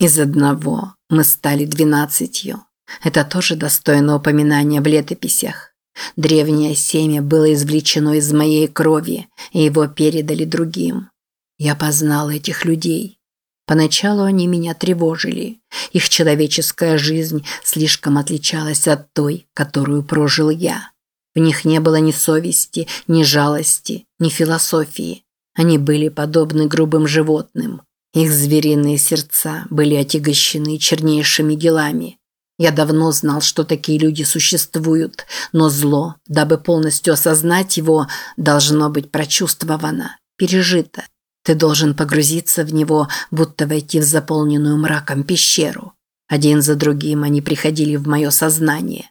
Из одного мы стали двенадцатью. Это тоже достойно упоминания в летописях. Древнее семя было извлечено из моей крови, и его передали другим. Я познал этих людей. Поначалу они меня тревожили. Их человеческая жизнь слишком отличалась от той, которую прожил я. В них не было ни совести, ни жалости, ни философии. Они были подобны грубым животным. Их звериные сердца были отягощены чернейшими делами. Я давно знал, что такие люди существуют, но зло, дабы полностью осознать его, должно быть прочувствовано, пережито. Ты должен погрузиться в него, будто войти в заполненную мраком пещеру. Один за другим они приходили в мое сознание,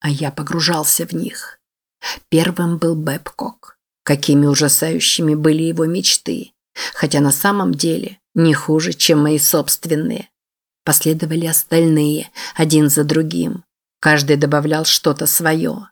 а я погружался в них. Первым был Бэбкок. Какими ужасающими были его мечты, хотя на самом деле не хуже, чем мои собственные. Последовали остальные, один за другим. Каждый добавлял что-то свое.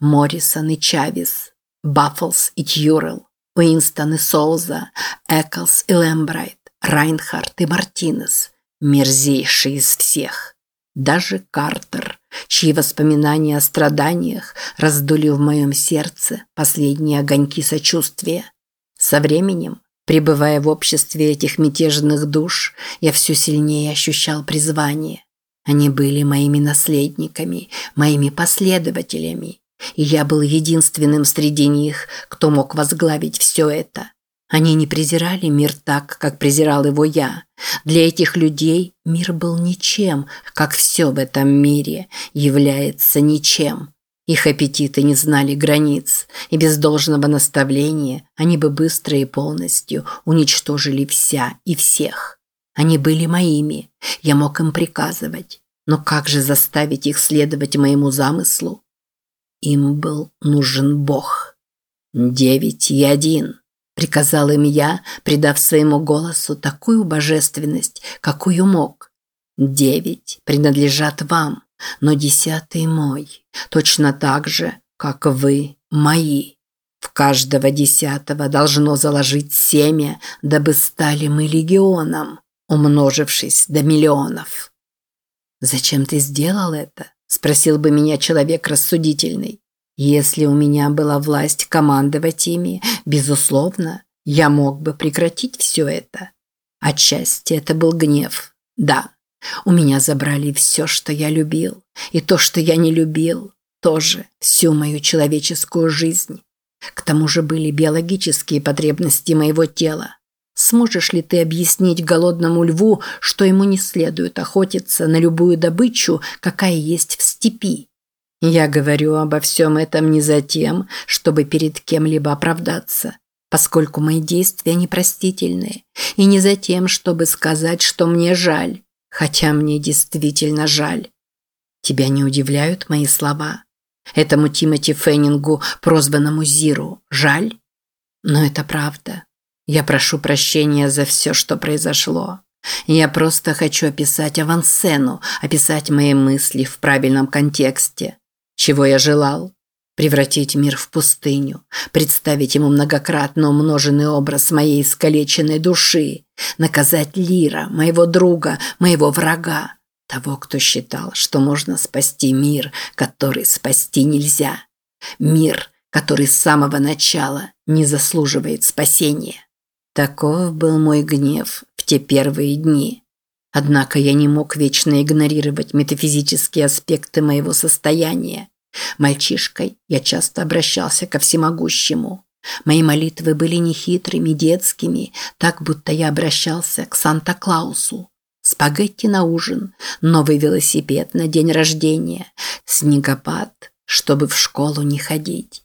Моррисон и Чавес, Баффлс и Тьюрелл, Уинстон и Соса, Эколс и Лэмбрайт, Райнхард и Мартинес. Мерзейший из всех. Даже Картер, чьи воспоминания о страданиях раздули в моем сердце последние огоньки сочувствия. Со временем Пребывая в обществе этих мятежных душ, я все сильнее ощущал призвание. Они были моими наследниками, моими последователями, и я был единственным среди них, кто мог возглавить все это. Они не презирали мир так, как презирал его я. Для этих людей мир был ничем, как все в этом мире является ничем. Их аппетиты не знали границ, и без должного наставления они бы быстро и полностью уничтожили вся и всех. Они были моими, я мог им приказывать, но как же заставить их следовать моему замыслу? Им был нужен Бог. «Девять и один», – приказал им я, придав своему голосу такую божественность, какую мог. «Девять принадлежат вам, но десятый мой, точно так же, как вы мои. В каждого десятого должно заложить семя, дабы стали мы легионом, умножившись до миллионов. «Зачем ты сделал это?» – спросил бы меня человек рассудительный. «Если у меня была власть командовать ими, безусловно, я мог бы прекратить все это. Отчасти это был гнев, да, у меня забрали все, что я любил, и то, что я не любил, тоже всю мою человеческую жизнь. К тому же были биологические потребности моего тела. Сможешь ли ты объяснить голодному льву, что ему не следует охотиться на любую добычу, какая есть в степи? Я говорю обо всем этом не за тем, чтобы перед кем-либо оправдаться, поскольку мои действия непростительные, и не за тем, чтобы сказать, что мне жаль, Хотя мне действительно жаль. Тебя не удивляют мои слова? Этому Тимоти Феннингу, прозванному Зиру, жаль? Но это правда. Я прошу прощения за все, что произошло. Я просто хочу описать авансцену, описать мои мысли в правильном контексте. Чего я желал? Превратить мир в пустыню, представить ему многократно умноженный образ моей искалеченной души, наказать Лира, моего друга, моего врага, того, кто считал, что можно спасти мир, который спасти нельзя. Мир, который с самого начала не заслуживает спасения. Таков был мой гнев в те первые дни. Однако я не мог вечно игнорировать метафизические аспекты моего состояния Мальчишкой я часто обращался ко всемогущему. Мои молитвы были нехитрыми, детскими, так будто я обращался к Санта-Клаусу. Спагетти на ужин, новый велосипед на день рождения, снегопад, чтобы в школу не ходить.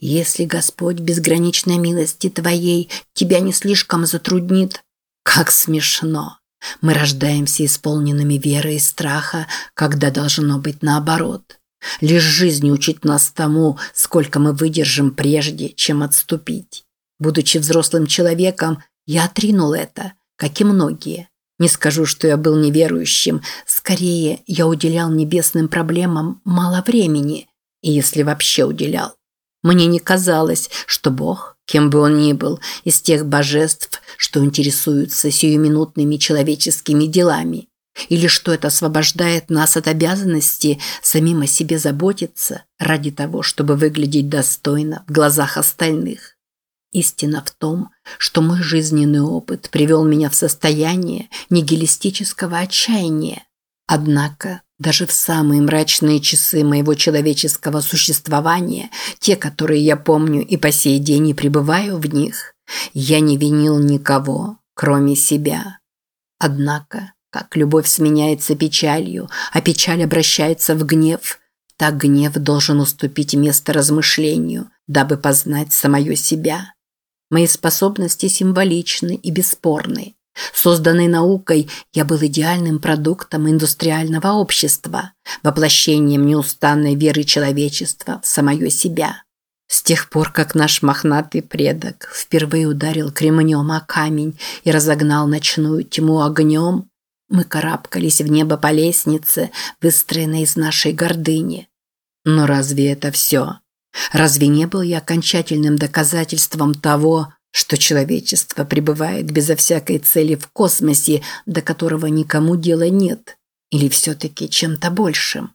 Если Господь безграничной милости Твоей тебя не слишком затруднит, как смешно. Мы рождаемся исполненными веры и страха, когда должно быть наоборот. Лишь жизнь учит нас тому, сколько мы выдержим прежде, чем отступить. Будучи взрослым человеком, я отринул это, как и многие. Не скажу, что я был неверующим, скорее я уделял небесным проблемам мало времени, и если вообще уделял. Мне не казалось, что Бог кем бы он ни был, из тех божеств, что интересуются сиюминутными человеческими делами, или что это освобождает нас от обязанности самим о себе заботиться ради того, чтобы выглядеть достойно в глазах остальных. Истина в том, что мой жизненный опыт привел меня в состояние нигилистического отчаяния. Однако даже в самые мрачные часы моего человеческого существования, те, которые я помню и по сей день не пребываю в них, я не винил никого, кроме себя. Однако, как любовь сменяется печалью, а печаль обращается в гнев, так гнев должен уступить место размышлению, дабы познать самое себя. Мои способности символичны и бесспорны. Созданный наукой, я был идеальным продуктом индустриального общества, воплощением неустанной веры человечества в самое себя. С тех пор, как наш мохнатый предок впервые ударил кремнем о камень и разогнал ночную тьму огнем, мы карабкались в небо по лестнице, выстроенной из нашей гордыни. Но разве это все? Разве не был я окончательным доказательством того, что человечество пребывает безо всякой цели в космосе, до которого никому дела нет, или все-таки чем-то большим.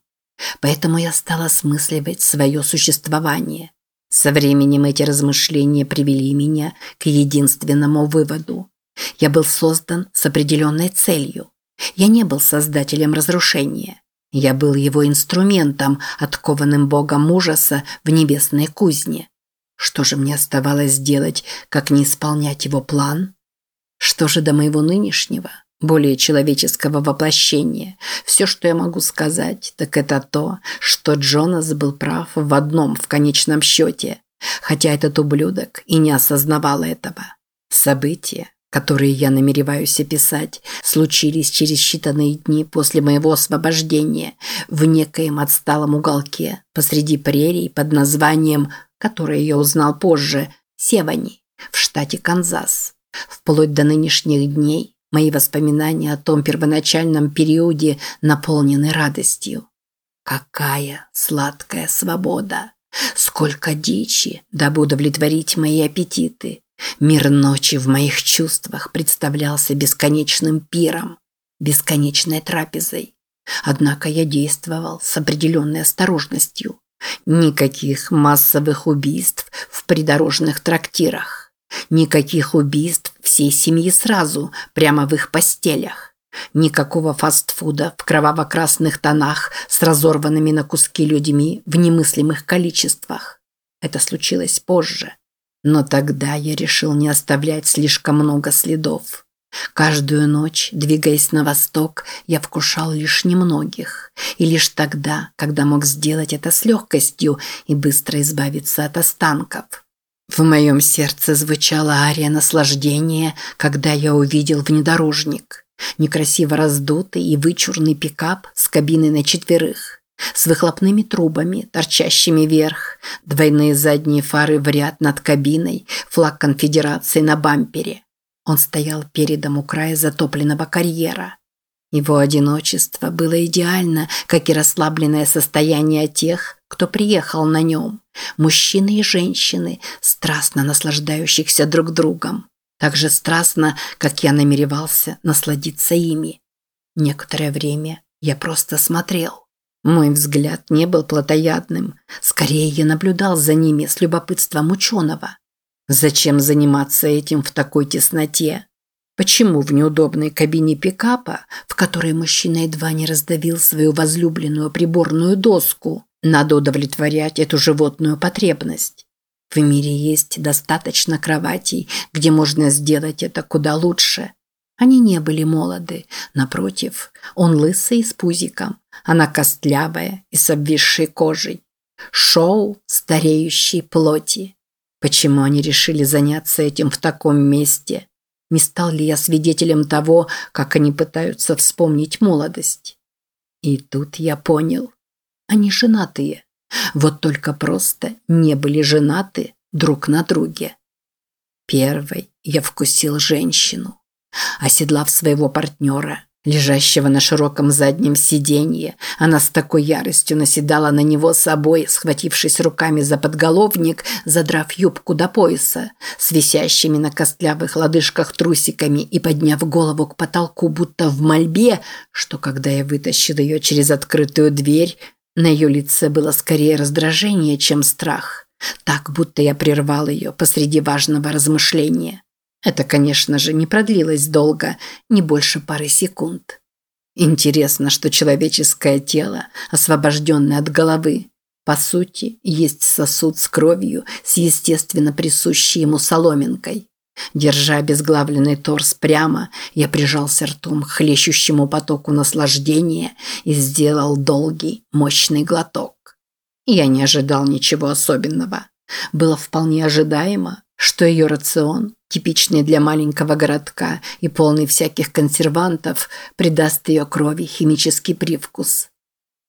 Поэтому я стала осмысливать свое существование. Со временем эти размышления привели меня к единственному выводу. Я был создан с определенной целью. Я не был создателем разрушения. Я был его инструментом, откованным богом ужаса в небесной кузне. Что же мне оставалось делать, как не исполнять его план? Что же до моего нынешнего, более человеческого воплощения? Все, что я могу сказать, так это то, что Джонас был прав в одном в конечном счете, хотя этот ублюдок и не осознавал этого. События, которые я намереваюсь описать, случились через считанные дни после моего освобождения в некоем отсталом уголке посреди прерий под названием которое я узнал позже, Севани, в штате Канзас. Вплоть до нынешних дней мои воспоминания о том первоначальном периоде наполнены радостью. Какая сладкая свобода! Сколько дичи, дабы удовлетворить мои аппетиты. Мир ночи в моих чувствах представлялся бесконечным пиром, бесконечной трапезой. Однако я действовал с определенной осторожностью. Никаких массовых убийств в придорожных трактирах. Никаких убийств всей семьи сразу, прямо в их постелях. Никакого фастфуда в кроваво-красных тонах с разорванными на куски людьми в немыслимых количествах. Это случилось позже. Но тогда я решил не оставлять слишком много следов. Каждую ночь, двигаясь на восток, я вкушал лишь немногих. И лишь тогда, когда мог сделать это с легкостью и быстро избавиться от останков. В моем сердце звучала ария наслаждения, когда я увидел внедорожник. Некрасиво раздутый и вычурный пикап с кабиной на четверых. С выхлопными трубами, торчащими вверх, двойные задние фары в ряд над кабиной, флаг конфедерации на бампере. Он стоял передом у края затопленного карьера. Его одиночество было идеально, как и расслабленное состояние тех, кто приехал на нем. Мужчины и женщины, страстно наслаждающихся друг другом. Так же страстно, как я намеревался насладиться ими. Некоторое время я просто смотрел. Мой взгляд не был плотоядным. Скорее, я наблюдал за ними с любопытством ученого. Зачем заниматься этим в такой тесноте? Почему в неудобной кабине пикапа, в которой мужчина едва не раздавил свою возлюбленную приборную доску, надо удовлетворять эту животную потребность? В мире есть достаточно кроватей, где можно сделать это куда лучше. Они не были молоды. Напротив, он лысый с пузиком. Она костлявая и с обвисшей кожей. Шоу стареющей плоти. Почему они решили заняться этим в таком месте? Не стал ли я свидетелем того, как они пытаются вспомнить молодость? И тут я понял. Они женатые. Вот только просто не были женаты друг на друге. Первой я вкусил женщину. Оседлав своего партнера, лежащего на широком заднем сиденье. Она с такой яростью наседала на него собой, схватившись руками за подголовник, задрав юбку до пояса, с висящими на костлявых лодыжках трусиками и подняв голову к потолку, будто в мольбе, что когда я вытащил ее через открытую дверь, на ее лице было скорее раздражение, чем страх. Так, будто я прервал ее посреди важного размышления. Это, конечно же, не продлилось долго, не больше пары секунд. Интересно, что человеческое тело, освобожденное от головы, по сути, есть сосуд с кровью, с естественно присущей ему соломинкой. Держа обезглавленный торс прямо, я прижался ртом к хлещущему потоку наслаждения и сделал долгий, мощный глоток. Я не ожидал ничего особенного. Было вполне ожидаемо, что ее рацион, типичный для маленького городка и полный всяких консервантов, придаст ее крови химический привкус.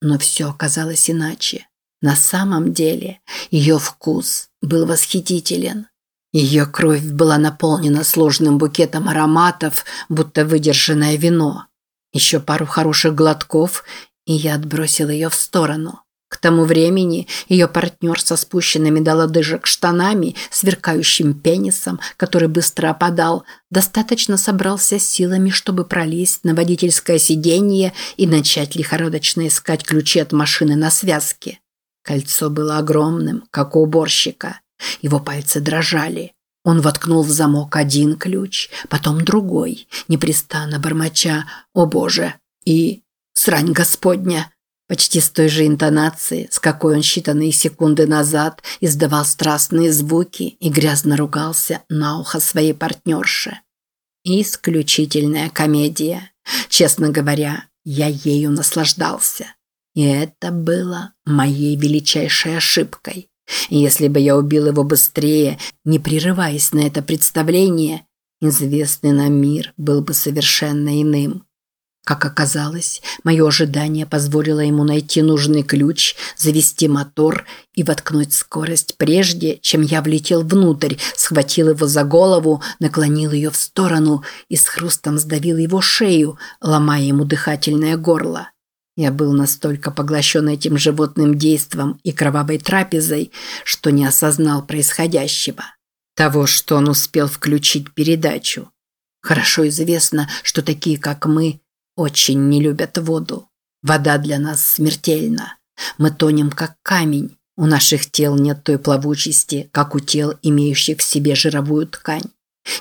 Но все оказалось иначе. На самом деле ее вкус был восхитителен. Ее кровь была наполнена сложным букетом ароматов, будто выдержанное вино. Еще пару хороших глотков, и я отбросил ее в сторону. К тому времени ее партнер со спущенными до лодыжек штанами, сверкающим пенисом, который быстро опадал, достаточно собрался силами, чтобы пролезть на водительское сиденье и начать лихорадочно искать ключи от машины на связке. Кольцо было огромным, как у уборщика. Его пальцы дрожали. Он воткнул в замок один ключ, потом другой, непрестанно бормоча «О боже!» и «Срань Господня!» Почти с той же интонацией, с какой он считанные секунды назад издавал страстные звуки и грязно ругался на ухо своей партнерши. Исключительная комедия. Честно говоря, я ею наслаждался. И это было моей величайшей ошибкой. Если бы я убил его быстрее, не прерываясь на это представление, известный нам мир был бы совершенно иным. Как оказалось, мое ожидание позволило ему найти нужный ключ, завести мотор и воткнуть скорость прежде, чем я влетел внутрь, схватил его за голову, наклонил ее в сторону и с хрустом сдавил его шею, ломая ему дыхательное горло. Я был настолько поглощен этим животным действом и кровавой трапезой, что не осознал происходящего. Того, что он успел включить передачу. Хорошо известно, что такие, как мы, очень не любят воду. Вода для нас смертельна. Мы тонем, как камень. У наших тел нет той плавучести, как у тел, имеющих в себе жировую ткань.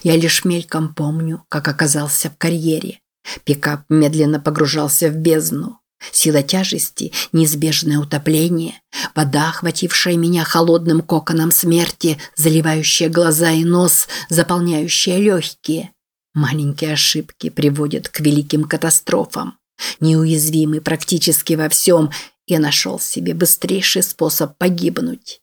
Я лишь мельком помню, как оказался в карьере. Пикап медленно погружался в бездну. Сила тяжести, неизбежное утопление, вода, охватившая меня холодным коконом смерти, заливающая глаза и нос, заполняющая легкие. Маленькие ошибки приводят к великим катастрофам. Неуязвимый практически во всем, я нашел себе быстрейший способ погибнуть.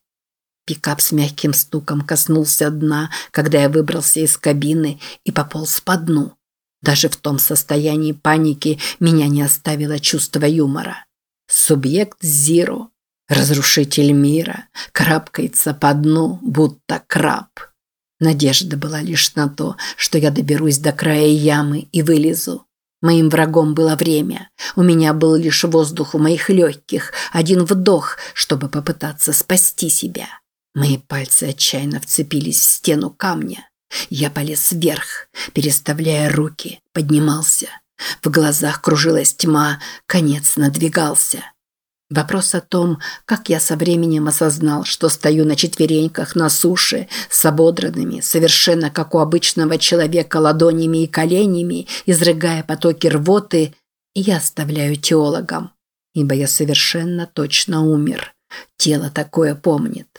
Пикап с мягким стуком коснулся дна, когда я выбрался из кабины и пополз по дну. Даже в том состоянии паники меня не оставило чувство юмора. Субъект Зиро, разрушитель мира, карабкается по дну, будто краб. Надежда была лишь на то, что я доберусь до края ямы и вылезу. Моим врагом было время. У меня был лишь воздух в моих легких, один вдох, чтобы попытаться спасти себя. Мои пальцы отчаянно вцепились в стену камня. Я полез вверх, переставляя руки, поднимался. В глазах кружилась тьма, конец надвигался. Вопрос о том, как я со временем осознал, что стою на четвереньках на суше, с ободранными, совершенно как у обычного человека ладонями и коленями, изрыгая потоки рвоты, я оставляю теологам, ибо я совершенно точно умер. Тело такое помнит.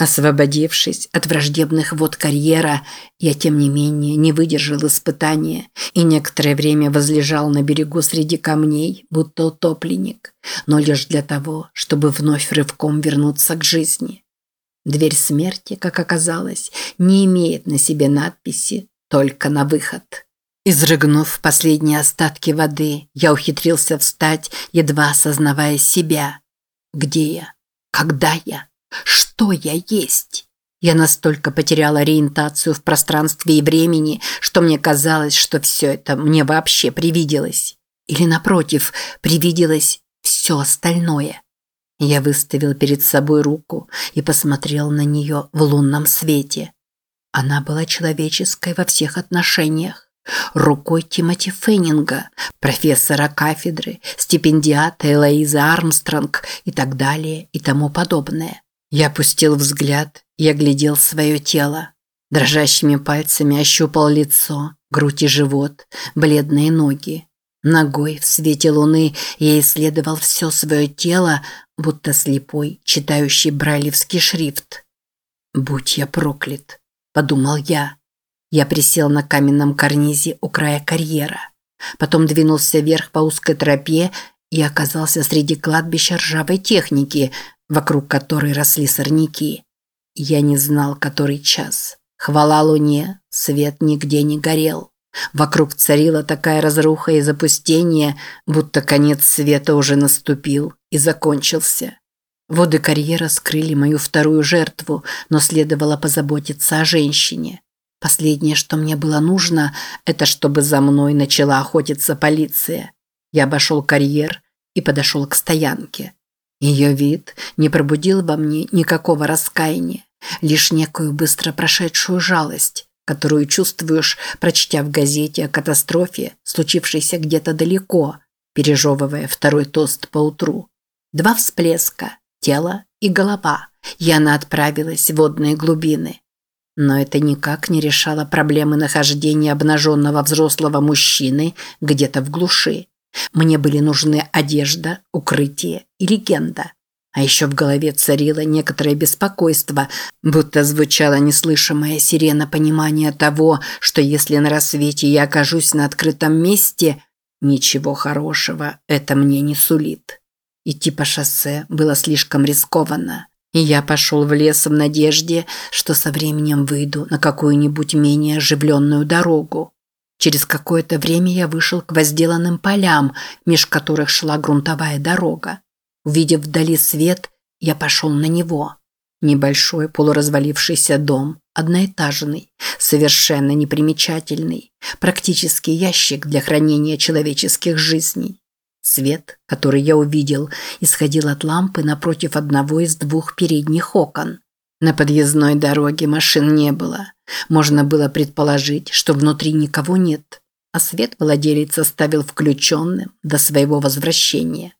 Освободившись от враждебных вод карьера, я, тем не менее, не выдержал испытания и некоторое время возлежал на берегу среди камней, будто утопленник, но лишь для того, чтобы вновь рывком вернуться к жизни. Дверь смерти, как оказалось, не имеет на себе надписи «Только на выход». Изрыгнув последние остатки воды, я ухитрился встать, едва осознавая себя. Где я? Когда я? Что я есть? Я настолько потерял ориентацию в пространстве и времени, что мне казалось, что все это мне вообще привиделось. Или, напротив, привиделось все остальное? Я выставил перед собой руку и посмотрел на нее в лунном свете. Она была человеческой во всех отношениях. Рукой Тимоти Феннинга, профессора кафедры, стипендиата Элоизы Армстронг и так далее и тому подобное. Я опустил взгляд и оглядел свое тело. Дрожащими пальцами ощупал лицо, грудь и живот, бледные ноги. Ногой в свете луны я исследовал все свое тело, будто слепой, читающий брайлевский шрифт. «Будь я проклят», – подумал я. Я присел на каменном карнизе у края карьера. Потом двинулся вверх по узкой тропе и оказался среди кладбища ржавой техники, вокруг которой росли сорняки. Я не знал, который час. Хвала луне, свет нигде не горел. Вокруг царила такая разруха и запустение, будто конец света уже наступил и закончился. Воды карьера скрыли мою вторую жертву, но следовало позаботиться о женщине. Последнее, что мне было нужно, это чтобы за мной начала охотиться полиция. Я обошел карьер и подошел к стоянке. Ее вид не пробудил во мне никакого раскаяния, лишь некую быстро прошедшую жалость, которую чувствуешь, прочтя в газете о катастрофе, случившейся где-то далеко, пережевывая второй тост по утру. Два всплеска – тело и голова. Яна отправилась в водные глубины. Но это никак не решало проблемы нахождения обнаженного взрослого мужчины где-то в глуши. Мне были нужны одежда, укрытие и легенда. А еще в голове царило некоторое беспокойство, будто звучала неслышимая сирена понимания того, что если на рассвете я окажусь на открытом месте, ничего хорошего это мне не сулит. Идти по шоссе было слишком рискованно. И я пошел в лес в надежде, что со временем выйду на какую-нибудь менее оживленную дорогу. Через какое-то время я вышел к возделанным полям, меж которых шла грунтовая дорога. Увидев вдали свет, я пошел на него. Небольшой полуразвалившийся дом, одноэтажный, совершенно непримечательный, практически ящик для хранения человеческих жизней. Свет, который я увидел, исходил от лампы напротив одного из двух передних окон. На подъездной дороге машин не было. Можно было предположить, что внутри никого нет, а свет владелец оставил включенным до своего возвращения.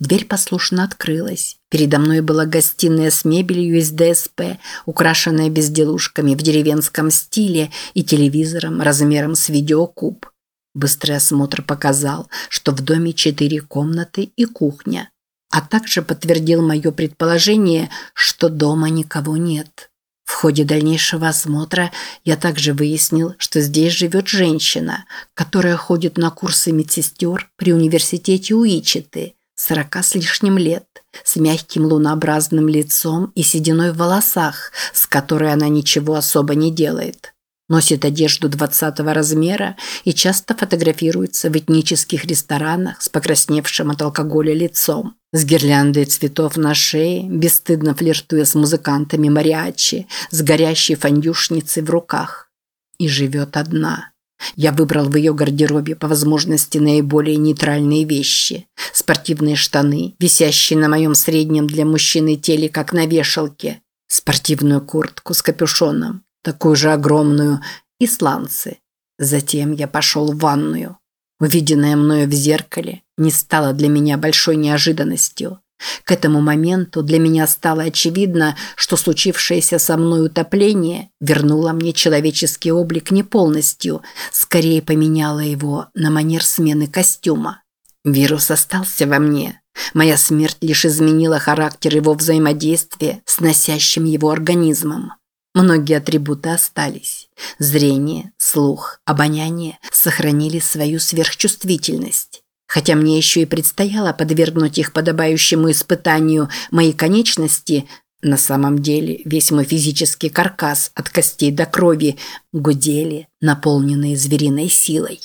Дверь послушно открылась. Передо мной была гостиная с мебелью из ДСП, украшенная безделушками в деревенском стиле и телевизором размером с видеокуб. Быстрый осмотр показал, что в доме четыре комнаты и кухня, а также подтвердил мое предположение, что дома никого нет. В ходе дальнейшего осмотра я также выяснил, что здесь живет женщина, которая ходит на курсы медсестер при университете Уичеты, сорока с лишним лет, с мягким лунообразным лицом и сединой в волосах, с которой она ничего особо не делает. Носит одежду 20 размера и часто фотографируется в этнических ресторанах с покрасневшим от алкоголя лицом. С гирляндой цветов на шее, бесстыдно флиртуя с музыкантами мариачи, с горящей фондюшницей в руках. И живет одна. Я выбрал в ее гардеробе по возможности наиболее нейтральные вещи. Спортивные штаны, висящие на моем среднем для мужчины теле, как на вешалке. Спортивную куртку с капюшоном такую же огромную, и сланцы. Затем я пошел в ванную. Увиденное мною в зеркале не стало для меня большой неожиданностью. К этому моменту для меня стало очевидно, что случившееся со мной утопление вернуло мне человеческий облик не полностью, скорее поменяло его на манер смены костюма. Вирус остался во мне. Моя смерть лишь изменила характер его взаимодействия с носящим его организмом. Многие атрибуты остались. Зрение, слух, обоняние сохранили свою сверхчувствительность. Хотя мне еще и предстояло подвергнуть их подобающему испытанию мои конечности, на самом деле весь мой физический каркас от костей до крови гудели, наполненные звериной силой.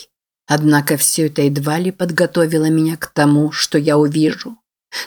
Однако все это едва ли подготовило меня к тому, что я увижу.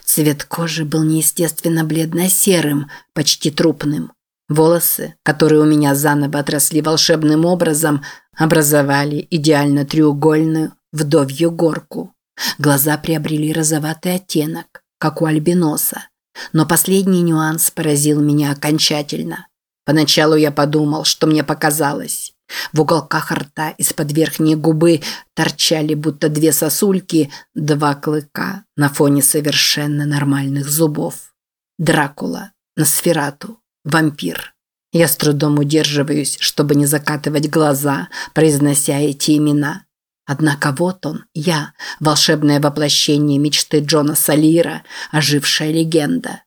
Цвет кожи был неестественно бледно-серым, почти трупным. Волосы, которые у меня заново отросли волшебным образом, образовали идеально треугольную вдовью горку. Глаза приобрели розоватый оттенок, как у альбиноса. Но последний нюанс поразил меня окончательно. Поначалу я подумал, что мне показалось. В уголках рта из-под верхней губы торчали будто две сосульки, два клыка на фоне совершенно нормальных зубов. Дракула, Носферату, вампир. Я с трудом удерживаюсь, чтобы не закатывать глаза, произнося эти имена. Однако вот он, я, волшебное воплощение мечты Джона Салира, ожившая легенда.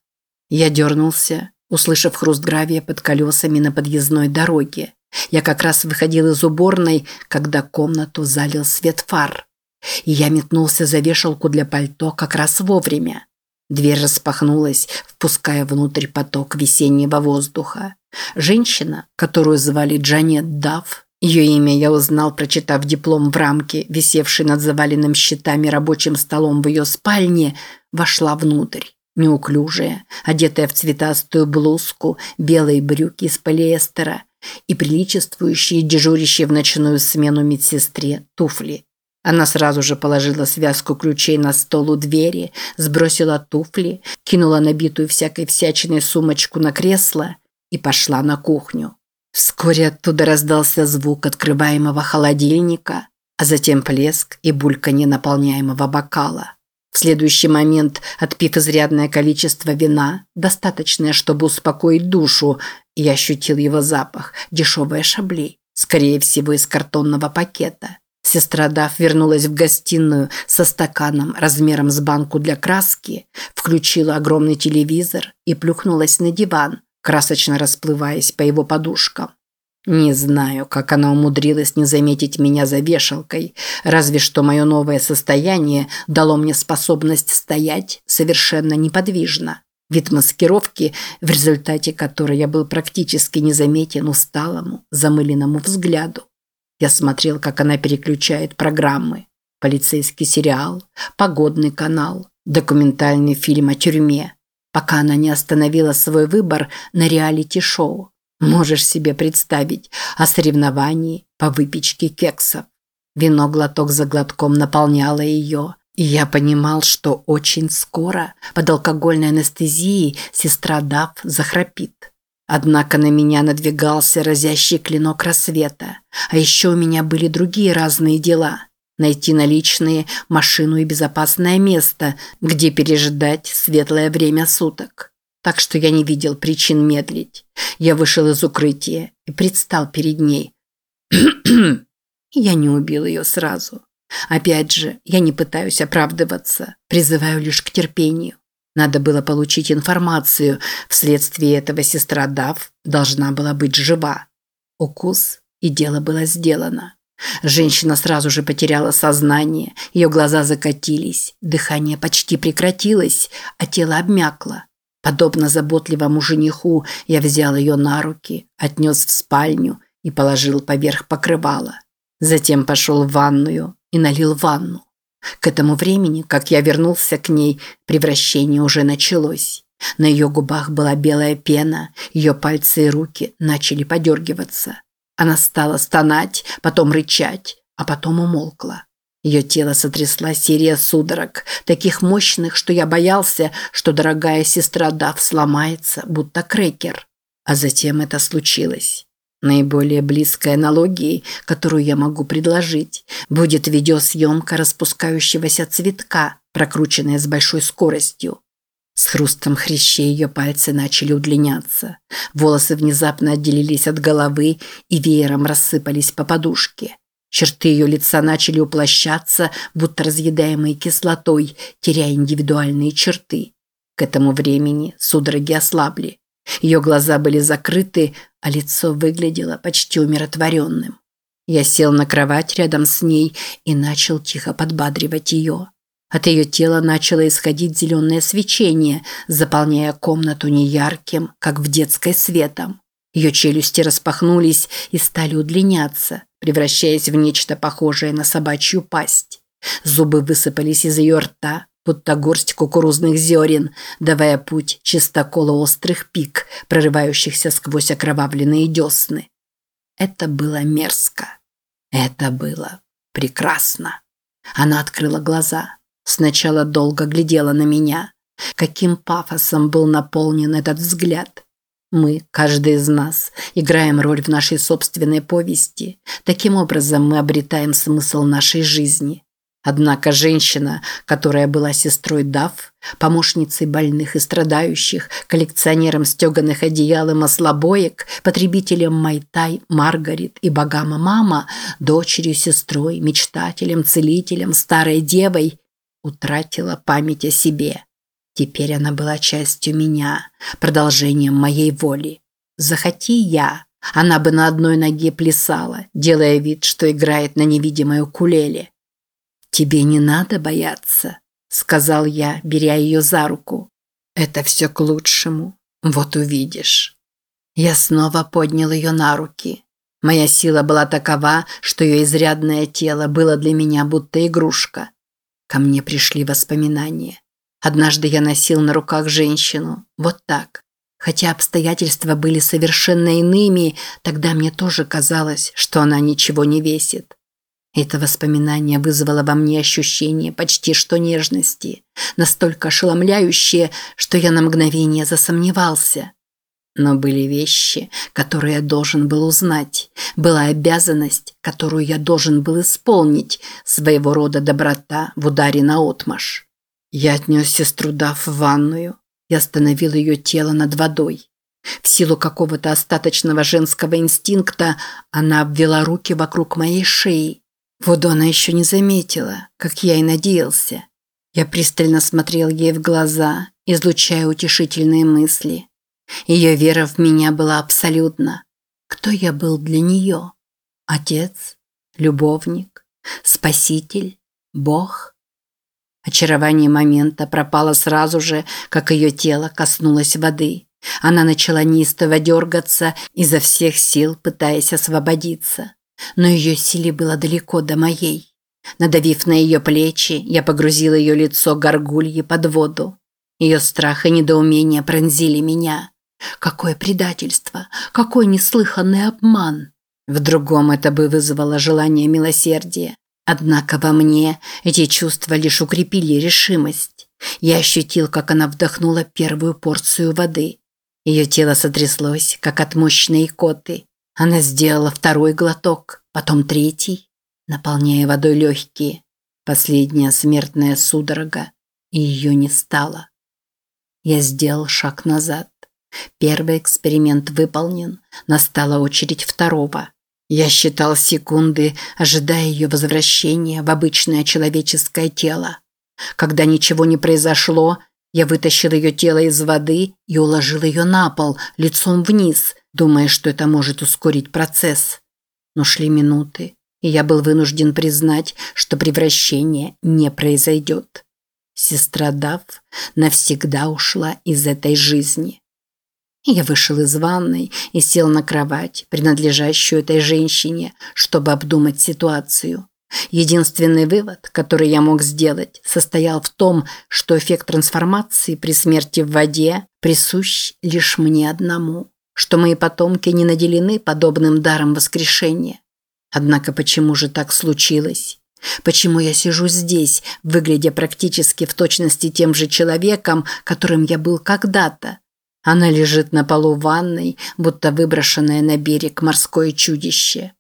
Я дернулся, услышав хруст гравия под колесами на подъездной дороге. Я как раз выходил из уборной, когда комнату залил свет фар. И я метнулся за вешалку для пальто как раз вовремя. Дверь распахнулась, впуская внутрь поток весеннего воздуха. Женщина, которую звали Джанет Дафф, ее имя я узнал, прочитав диплом в рамке, висевший над заваленным щитами рабочим столом в ее спальне, вошла внутрь. Неуклюжая, одетая в цветастую блузку, белые брюки из полиэстера и приличествующие дежурящие в ночную смену медсестре туфли. Она сразу же положила связку ключей на стол у двери, сбросила туфли, кинула набитую всякой всячиной сумочку на кресло и пошла на кухню. Вскоре оттуда раздался звук открываемого холодильника, а затем плеск и бульканье наполняемого бокала. В следующий момент, отпив изрядное количество вина, достаточное, чтобы успокоить душу, я ощутил его запах, дешевое шабли, скорее всего, из картонного пакета. Сестра Дав вернулась в гостиную со стаканом размером с банку для краски, включила огромный телевизор и плюхнулась на диван, красочно расплываясь по его подушкам. Не знаю, как она умудрилась не заметить меня за вешалкой, разве что мое новое состояние дало мне способность стоять совершенно неподвижно. Вид маскировки, в результате которой я был практически незаметен усталому, замыленному взгляду. Я смотрел, как она переключает программы. Полицейский сериал, погодный канал, документальный фильм о тюрьме, пока она не остановила свой выбор на реалити-шоу. Можешь себе представить о соревновании по выпечке кексов. Вино глоток за глотком наполняло ее, и я понимал, что очень скоро под алкогольной анестезией сестра Дав захрапит. Однако на меня надвигался разящий клинок рассвета, а еще у меня были другие разные дела. Найти наличные, машину и безопасное место, где переждать светлое время суток так что я не видел причин медлить. Я вышел из укрытия и предстал перед ней. я не убил ее сразу. Опять же, я не пытаюсь оправдываться, призываю лишь к терпению. Надо было получить информацию, вследствие этого сестра Дав должна была быть жива. Укус, и дело было сделано. Женщина сразу же потеряла сознание, ее глаза закатились, дыхание почти прекратилось, а тело обмякло. Подобно заботливому жениху, я взял ее на руки, отнес в спальню и положил поверх покрывала. Затем пошел в ванную и налил ванну. К этому времени, как я вернулся к ней, превращение уже началось. На ее губах была белая пена, ее пальцы и руки начали подергиваться. Она стала стонать, потом рычать, а потом умолкла. Ее тело сотрясла серия судорог, таких мощных, что я боялся, что дорогая сестра Дав сломается, будто крекер. А затем это случилось. Наиболее близкой аналогией, которую я могу предложить, будет видеосъемка распускающегося цветка, прокрученная с большой скоростью. С хрустом хрящей ее пальцы начали удлиняться. Волосы внезапно отделились от головы и веером рассыпались по подушке. Черты ее лица начали уплощаться, будто разъедаемые кислотой, теряя индивидуальные черты. К этому времени судороги ослабли. Ее глаза были закрыты, а лицо выглядело почти умиротворенным. Я сел на кровать рядом с ней и начал тихо подбадривать ее. От ее тела начало исходить зеленое свечение, заполняя комнату неярким, как в детской светом. Ее челюсти распахнулись и стали удлиняться превращаясь в нечто похожее на собачью пасть. Зубы высыпались из ее рта, будто горсть кукурузных зерен, давая путь чистокола острых пик, прорывающихся сквозь окровавленные десны. Это было мерзко. Это было прекрасно. Она открыла глаза. Сначала долго глядела на меня. Каким пафосом был наполнен этот взгляд. Мы, каждый из нас, играем роль в нашей собственной повести. Таким образом мы обретаем смысл нашей жизни. Однако женщина, которая была сестрой Дав, помощницей больных и страдающих, коллекционером стеганых одеял и маслобоек, потребителем Майтай, Маргарит и Багама Мама, дочерью, сестрой, мечтателем, целителем, старой девой, утратила память о себе. Теперь она была частью меня, продолжением моей воли. Захоти я, она бы на одной ноге плясала, делая вид, что играет на невидимой укулеле. «Тебе не надо бояться», – сказал я, беря ее за руку. «Это все к лучшему. Вот увидишь». Я снова поднял ее на руки. Моя сила была такова, что ее изрядное тело было для меня будто игрушка. Ко мне пришли воспоминания. Однажды я носил на руках женщину. Вот так. Хотя обстоятельства были совершенно иными, тогда мне тоже казалось, что она ничего не весит. Это воспоминание вызвало во мне ощущение почти что нежности, настолько ошеломляющее, что я на мгновение засомневался. Но были вещи, которые я должен был узнать, была обязанность, которую я должен был исполнить, своего рода доброта в ударе на отмаш. Я отнес сестру Дав в ванную и остановил ее тело над водой. В силу какого-то остаточного женского инстинкта она обвела руки вокруг моей шеи, Воду она еще не заметила, как я и надеялся. Я пристально смотрел ей в глаза, излучая утешительные мысли. Ее вера в меня была абсолютна. Кто я был для нее? Отец? Любовник? Спаситель? Бог? Очарование момента пропало сразу же, как ее тело коснулось воды. Она начала неистово дергаться, изо всех сил пытаясь освободиться но ее силе было далеко до моей. Надавив на ее плечи, я погрузила ее лицо горгульи под воду. Ее страх и недоумение пронзили меня. Какое предательство! Какой неслыханный обман! В другом это бы вызвало желание милосердия. Однако во мне эти чувства лишь укрепили решимость. Я ощутил, как она вдохнула первую порцию воды. Ее тело сотряслось, как от мощной икоты. Она сделала второй глоток, потом третий, наполняя водой легкие. Последняя смертная судорога, и ее не стало. Я сделал шаг назад. Первый эксперимент выполнен, настала очередь второго. Я считал секунды, ожидая ее возвращения в обычное человеческое тело. Когда ничего не произошло, я вытащил ее тело из воды и уложил ее на пол, лицом вниз, думая, что это может ускорить процесс. Но шли минуты, и я был вынужден признать, что превращение не произойдет. Сестра Дав навсегда ушла из этой жизни. Я вышел из ванной и сел на кровать, принадлежащую этой женщине, чтобы обдумать ситуацию. Единственный вывод, который я мог сделать, состоял в том, что эффект трансформации при смерти в воде присущ лишь мне одному что мои потомки не наделены подобным даром воскрешения. Однако почему же так случилось? Почему я сижу здесь, выглядя практически в точности тем же человеком, которым я был когда-то? Она лежит на полу ванной, будто выброшенное на берег морское чудище.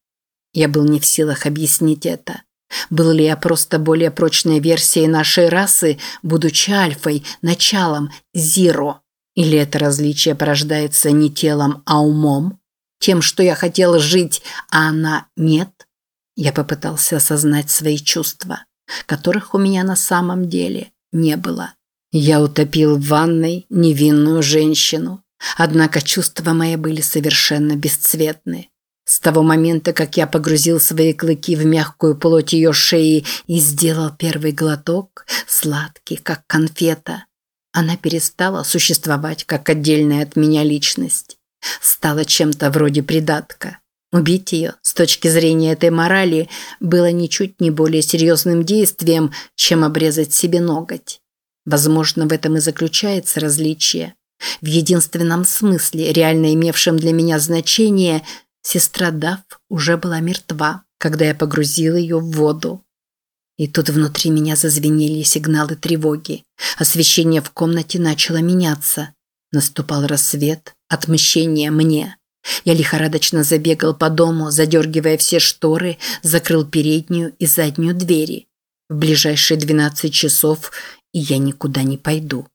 Я был не в силах объяснить это. Был ли я просто более прочной версией нашей расы, будучи альфой, началом, зиро? Или это различие порождается не телом, а умом? Тем, что я хотела жить, а она нет? Я попытался осознать свои чувства, которых у меня на самом деле не было. Я утопил в ванной невинную женщину, однако чувства мои были совершенно бесцветны. С того момента, как я погрузил свои клыки в мягкую плоть ее шеи и сделал первый глоток, сладкий, как конфета, она перестала существовать как отдельная от меня личность. Стала чем-то вроде придатка. Убить ее, с точки зрения этой морали, было ничуть не более серьезным действием, чем обрезать себе ноготь. Возможно, в этом и заключается различие. В единственном смысле, реально имевшем для меня значение, сестра Дав уже была мертва, когда я погрузил ее в воду. И тут внутри меня зазвенели сигналы тревоги. Освещение в комнате начало меняться. Наступал рассвет, отмщение мне. Я лихорадочно забегал по дому, задергивая все шторы, закрыл переднюю и заднюю двери. В ближайшие 12 часов я никуда не пойду.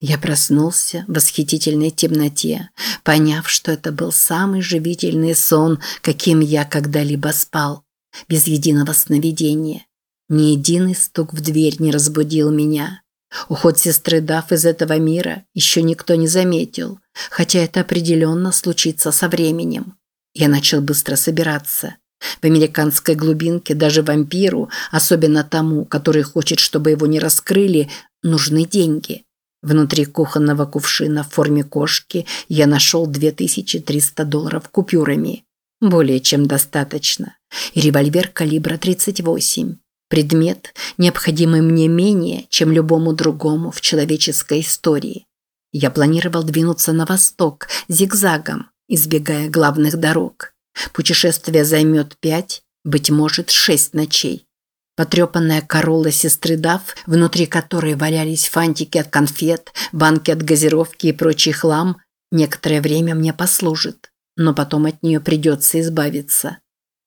Я проснулся в восхитительной темноте, поняв, что это был самый живительный сон, каким я когда-либо спал, без единого сновидения. Ни единый стук в дверь не разбудил меня. Уход сестры Даф из этого мира еще никто не заметил, хотя это определенно случится со временем. Я начал быстро собираться. В американской глубинке даже вампиру, особенно тому, который хочет, чтобы его не раскрыли, нужны деньги. Внутри кухонного кувшина в форме кошки я нашел 2300 долларов купюрами. Более чем достаточно. И револьвер калибра 38. Предмет, необходимый мне менее, чем любому другому в человеческой истории. Я планировал двинуться на восток, зигзагом, избегая главных дорог. Путешествие займет пять, быть может, шесть ночей. Потрепанная королла сестры Дав, внутри которой валялись фантики от конфет, банки от газировки и прочий хлам, некоторое время мне послужит, но потом от нее придется избавиться.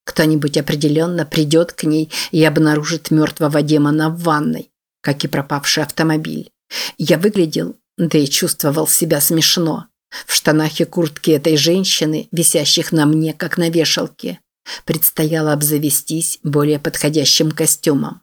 Кто-нибудь определенно придет к ней и обнаружит мертвого демона в ванной, как и пропавший автомобиль. Я выглядел, да и чувствовал себя смешно. В штанах и куртке этой женщины, висящих на мне, как на вешалке. Предстояло обзавестись более подходящим костюмом.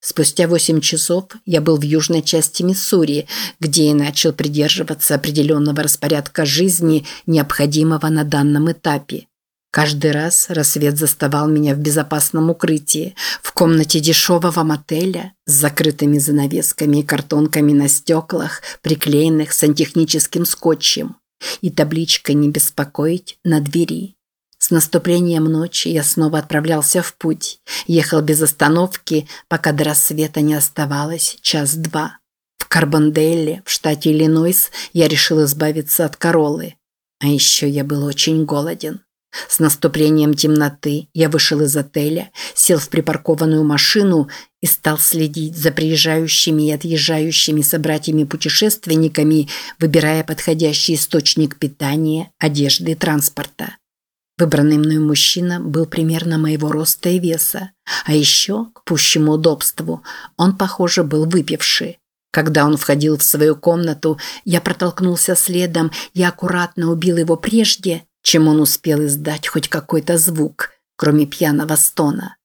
Спустя восемь часов я был в южной части Миссури, где и начал придерживаться определенного распорядка жизни, необходимого на данном этапе. Каждый раз рассвет заставал меня в безопасном укрытии, в комнате дешевого мотеля с закрытыми занавесками и картонками на стеклах, приклеенных сантехническим скотчем, и табличкой «Не беспокоить» на двери. С наступлением ночи я снова отправлялся в путь. Ехал без остановки, пока до рассвета не оставалось час-два. В Карбонделле, в штате Иллинойс, я решил избавиться от королы. А еще я был очень голоден. С наступлением темноты я вышел из отеля, сел в припаркованную машину и стал следить за приезжающими и отъезжающими собратьями-путешественниками, выбирая подходящий источник питания, одежды и транспорта. Выбранный мной мужчина был примерно моего роста и веса, а еще, к пущему удобству, он, похоже, был выпивший. Когда он входил в свою комнату, я протолкнулся следом и аккуратно убил его прежде, чем он успел издать хоть какой-то звук, кроме пьяного стона.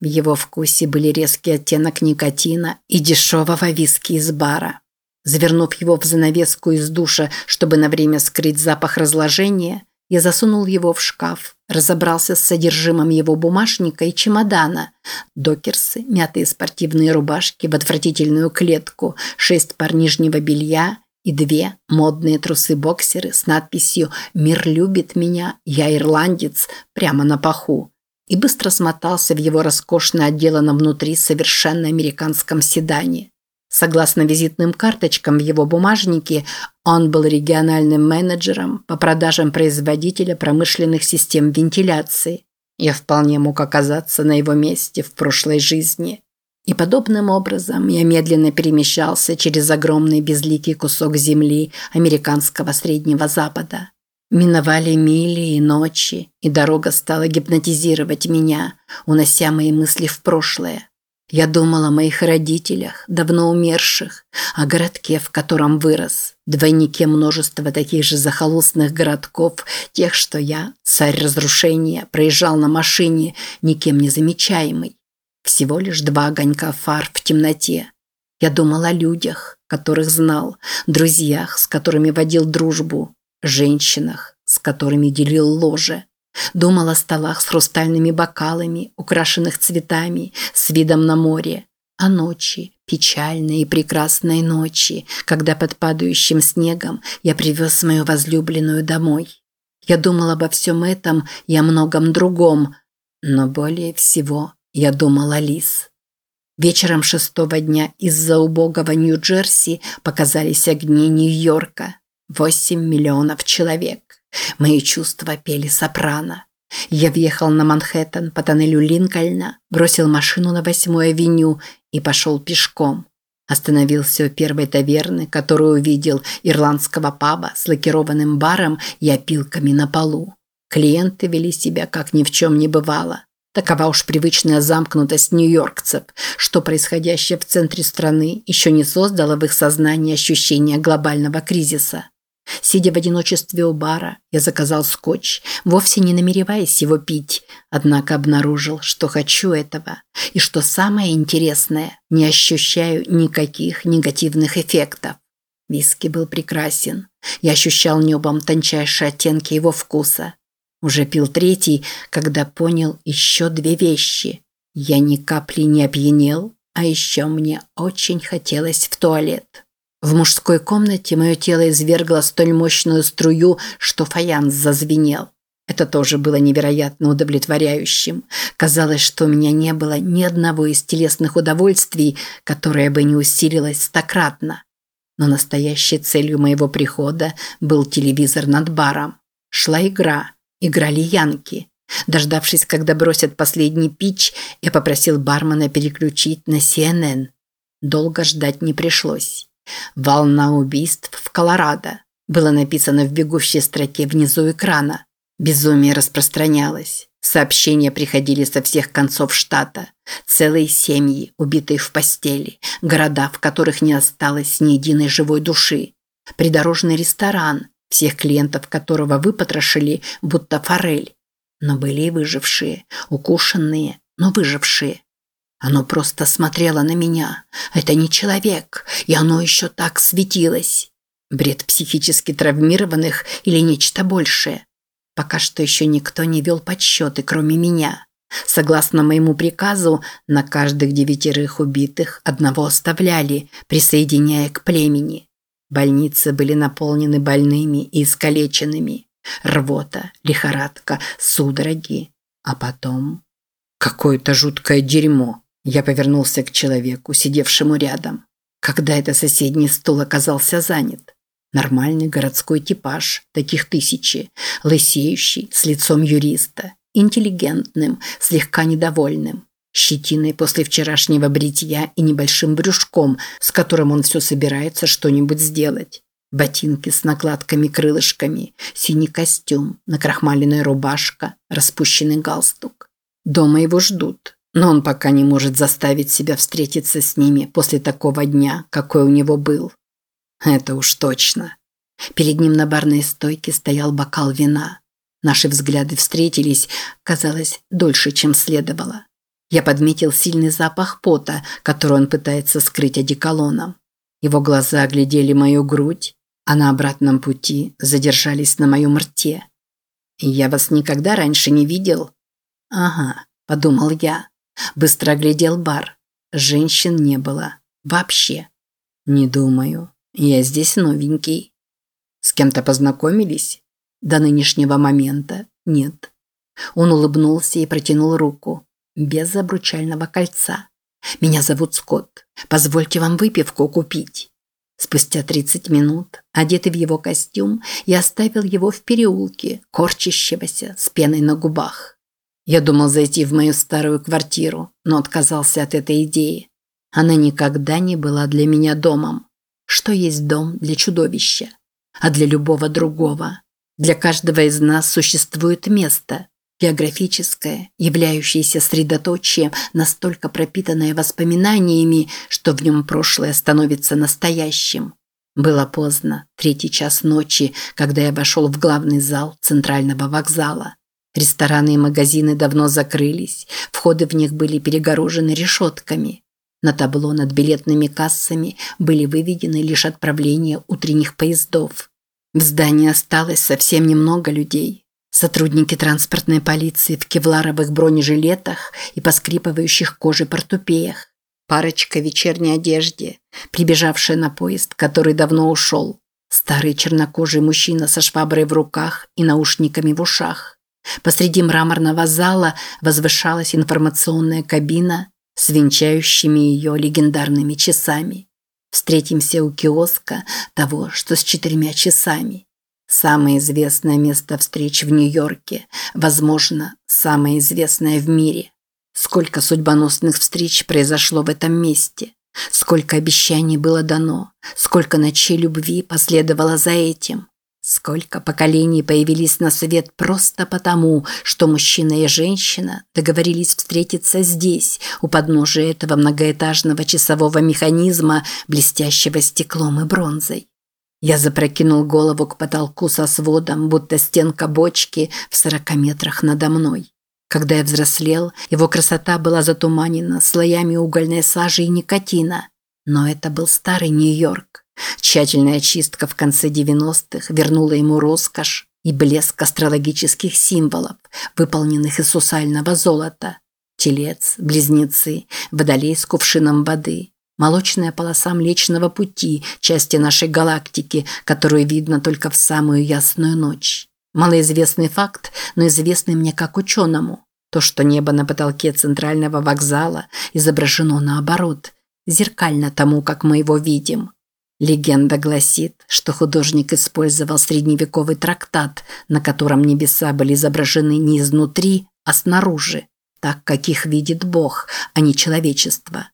В его вкусе были резкий оттенок никотина и дешевого виски из бара. Завернув его в занавеску из душа, чтобы на время скрыть запах разложения, я засунул его в шкаф, разобрался с содержимым его бумажника и чемодана. Докерсы, мятые спортивные рубашки в отвратительную клетку, шесть пар нижнего белья и две модные трусы-боксеры с надписью «Мир любит меня, я ирландец» прямо на паху. И быстро смотался в его роскошно отделанном внутри совершенно американском седане. Согласно визитным карточкам в его бумажнике, он был региональным менеджером по продажам производителя промышленных систем вентиляции. Я вполне мог оказаться на его месте в прошлой жизни. И подобным образом я медленно перемещался через огромный безликий кусок земли американского Среднего Запада. Миновали мили и ночи, и дорога стала гипнотизировать меня, унося мои мысли в прошлое. Я думал о моих родителях, давно умерших, о городке, в котором вырос, двойнике множества таких же захолустных городков, тех, что я, царь разрушения, проезжал на машине, никем не замечаемый. Всего лишь два огонька фар в темноте. Я думал о людях, которых знал, друзьях, с которыми водил дружбу, женщинах, с которыми делил ложе. Думал о столах с хрустальными бокалами, украшенных цветами, с видом на море. О ночи, печальной и прекрасной ночи, когда под падающим снегом я привез мою возлюбленную домой. Я думал обо всем этом и о многом другом, но более всего я думал о Лис. Вечером шестого дня из-за убогого Нью-Джерси показались огни Нью-Йорка. Восемь миллионов человек. Мои чувства пели сопрано. Я въехал на Манхэттен по тоннелю Линкольна, бросил машину на 8-й авеню и пошел пешком. Остановился у первой таверны, которую увидел, ирландского паба с лакированным баром и опилками на полу. Клиенты вели себя, как ни в чем не бывало. Такова уж привычная замкнутость нью-йоркцев, что происходящее в центре страны еще не создало в их сознании ощущение глобального кризиса. Сидя в одиночестве у бара, я заказал скотч, вовсе не намереваясь его пить, однако обнаружил, что хочу этого, и что самое интересное, не ощущаю никаких негативных эффектов. Виски был прекрасен. Я ощущал небом тончайшие оттенки его вкуса. Уже пил третий, когда понял еще две вещи. Я ни капли не опьянел, а еще мне очень хотелось в туалет. В мужской комнате мое тело извергло столь мощную струю, что фаянс зазвенел. Это тоже было невероятно удовлетворяющим. Казалось, что у меня не было ни одного из телесных удовольствий, которое бы не усилилось стократно. Но настоящей целью моего прихода был телевизор над баром. Шла игра. Играли янки. Дождавшись, когда бросят последний пич, я попросил бармена переключить на CNN. Долго ждать не пришлось. «Волна убийств в Колорадо» было написано в бегущей строке внизу экрана. Безумие распространялось. Сообщения приходили со всех концов штата. Целые семьи, убитые в постели. Города, в которых не осталось ни единой живой души. Придорожный ресторан, всех клиентов которого выпотрошили, будто форель. Но были и выжившие, укушенные, но выжившие. Оно просто смотрело на меня. Это не человек, и оно еще так светилось. Бред психически травмированных или нечто большее. Пока что еще никто не вел подсчеты, кроме меня. Согласно моему приказу, на каждых девятерых убитых одного оставляли, присоединяя к племени. Больницы были наполнены больными и искалеченными. Рвота, лихорадка, судороги. А потом... Какое-то жуткое дерьмо. Я повернулся к человеку, сидевшему рядом. Когда это соседний стул оказался занят. Нормальный городской типаж, таких тысячи, лысеющий, с лицом юриста, интеллигентным, слегка недовольным, щетиной после вчерашнего бритья и небольшим брюшком, с которым он все собирается что-нибудь сделать. Ботинки с накладками-крылышками, синий костюм, накрахмаленная рубашка, распущенный галстук. Дома его ждут, но он пока не может заставить себя встретиться с ними после такого дня, какой у него был. Это уж точно. Перед ним на барной стойке стоял бокал вина. Наши взгляды встретились, казалось, дольше, чем следовало. Я подметил сильный запах пота, который он пытается скрыть одеколоном. Его глаза оглядели мою грудь, а на обратном пути задержались на моем рте. «Я вас никогда раньше не видел?» «Ага», – подумал я. Быстро оглядел бар. Женщин не было. Вообще. Не думаю. Я здесь новенький. С кем-то познакомились? До нынешнего момента нет. Он улыбнулся и протянул руку. Без обручального кольца. Меня зовут Скотт. Позвольте вам выпивку купить. Спустя 30 минут, одетый в его костюм, я оставил его в переулке, корчащегося, с пеной на губах. Я думал зайти в мою старую квартиру, но отказался от этой идеи. Она никогда не была для меня домом. Что есть дом для чудовища? А для любого другого? Для каждого из нас существует место, географическое, являющееся средоточием, настолько пропитанное воспоминаниями, что в нем прошлое становится настоящим. Было поздно, третий час ночи, когда я вошел в главный зал центрального вокзала. Рестораны и магазины давно закрылись, входы в них были перегорожены решетками. На табло над билетными кассами были выведены лишь отправления утренних поездов. В здании осталось совсем немного людей. Сотрудники транспортной полиции в кевларовых бронежилетах и поскрипывающих кожи портупеях. Парочка в вечерней одежде, прибежавшая на поезд, который давно ушел. Старый чернокожий мужчина со шваброй в руках и наушниками в ушах. Посреди мраморного зала возвышалась информационная кабина с венчающими ее легендарными часами. Встретимся у киоска того, что с четырьмя часами. Самое известное место встреч в Нью-Йорке, возможно, самое известное в мире. Сколько судьбоносных встреч произошло в этом месте, сколько обещаний было дано, сколько ночей любви последовало за этим. Сколько поколений появились на свет просто потому, что мужчина и женщина договорились встретиться здесь, у подножия этого многоэтажного часового механизма, блестящего стеклом и бронзой. Я запрокинул голову к потолку со сводом, будто стенка бочки в сорока метрах надо мной. Когда я взрослел, его красота была затуманена слоями угольной сажи и никотина. Но это был старый Нью-Йорк. Тщательная очистка в конце 90-х вернула ему роскошь и блеск астрологических символов, выполненных из сусального золота. Телец, близнецы, водолей с кувшином воды, молочная полоса Млечного Пути, части нашей галактики, которую видно только в самую ясную ночь. Малоизвестный факт, но известный мне как ученому. То, что небо на потолке центрального вокзала изображено наоборот, зеркально тому, как мы его видим. Легенда гласит, что художник использовал средневековый трактат, на котором небеса были изображены не изнутри, а снаружи, так как их видит Бог, а не человечество.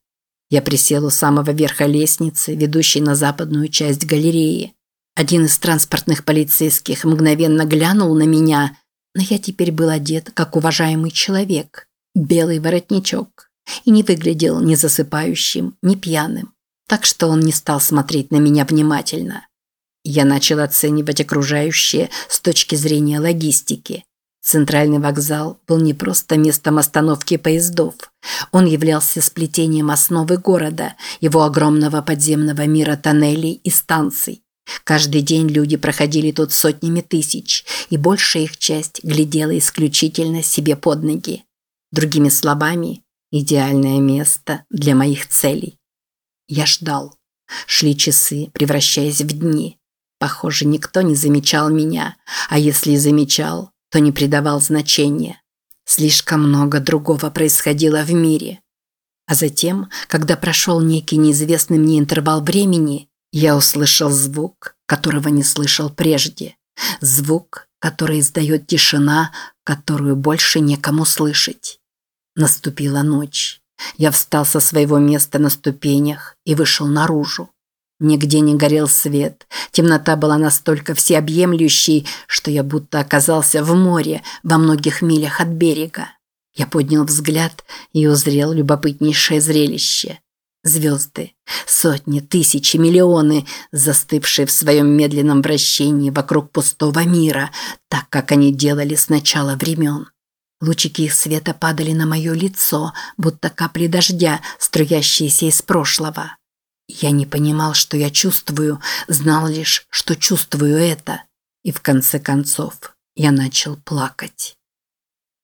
Я присел у самого верха лестницы, ведущей на западную часть галереи. Один из транспортных полицейских мгновенно глянул на меня, но я теперь был одет, как уважаемый человек. Белый воротничок. И не выглядел ни засыпающим, ни пьяным так что он не стал смотреть на меня внимательно. Я начал оценивать окружающее с точки зрения логистики. Центральный вокзал был не просто местом остановки поездов. Он являлся сплетением основы города, его огромного подземного мира тоннелей и станций. Каждый день люди проходили тут сотнями тысяч, и большая их часть глядела исключительно себе под ноги. Другими словами, идеальное место для моих целей. Я ждал. Шли часы, превращаясь в дни. Похоже, никто не замечал меня, а если и замечал, то не придавал значения. Слишком много другого происходило в мире. А затем, когда прошел некий неизвестный мне интервал времени, я услышал звук, которого не слышал прежде. Звук, который издает тишина, которую больше некому слышать. Наступила ночь. Я встал со своего места на ступенях и вышел наружу. Нигде не горел свет. Темнота была настолько всеобъемлющей, что я будто оказался в море во многих милях от берега. Я поднял взгляд и узрел любопытнейшее зрелище. Звезды, сотни, тысячи, миллионы, застывшие в своем медленном вращении вокруг пустого мира, так как они делали с начала времен. Лучики их света падали на мое лицо, будто капли дождя, струящиеся из прошлого. Я не понимал, что я чувствую, знал лишь, что чувствую это. И в конце концов я начал плакать.